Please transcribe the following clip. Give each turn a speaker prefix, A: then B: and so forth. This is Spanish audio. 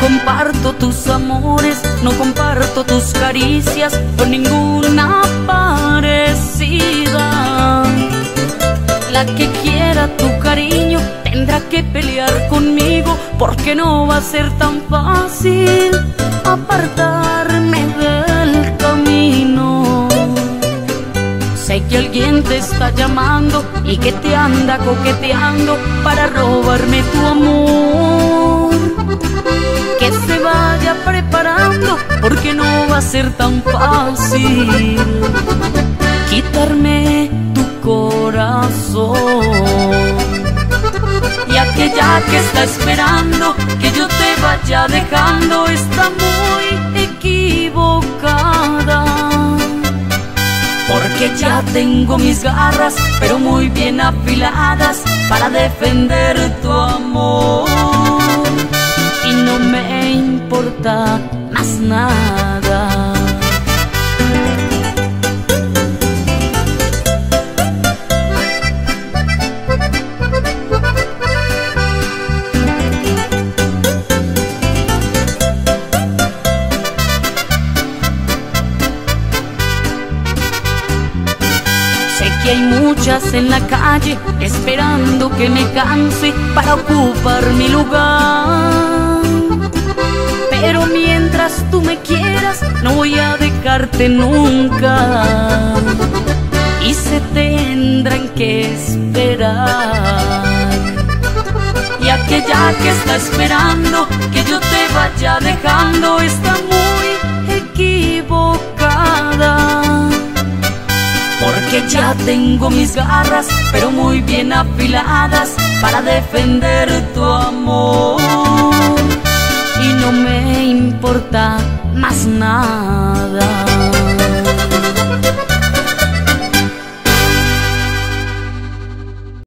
A: comparto tus amores, no comparto tus caricias con ninguna parecida. La que quiera tu cariño tendrá que pelear conmigo porque no va a ser tan fácil apartarme del camino. Sé que alguien te está llamando y que te anda coqueteando para robarme tu amor. Porque no va a ser tan fácil quitarme tu corazón. Y aquella que está esperando que yo te vaya dejando está muy equivocada. Porque ya tengo mis garras, pero muy bien afiladas para defender tu amor. Y no me importa más nada. Sé que hay muchas en la calle esperando que me canse para ocupar mi lugar. Voy a dejarte nunca. Y se tendrán que esperar. Y aquella que está esperando que yo te vaya dejando está muy equivocada. Porque ya tengo mis garras, pero muy bien afiladas para defender tu amor. Y no me importa más nada.